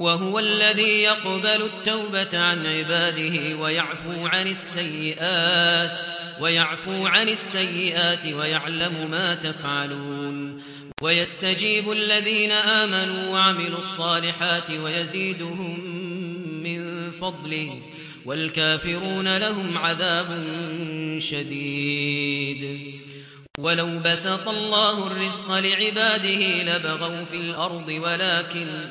وهو الذي يقبل التوبة عن عباده ويعفو عن السيئات ويعفو عن السيئات ويعلم ما تفعلون. ويستجيب الذين آمنوا وعملوا الصالحات ويزيدهم من فضله والكافرون لهم عذاب شديد. ولو بسط الله الرزق لعباده لبغوا في الأرض ولكن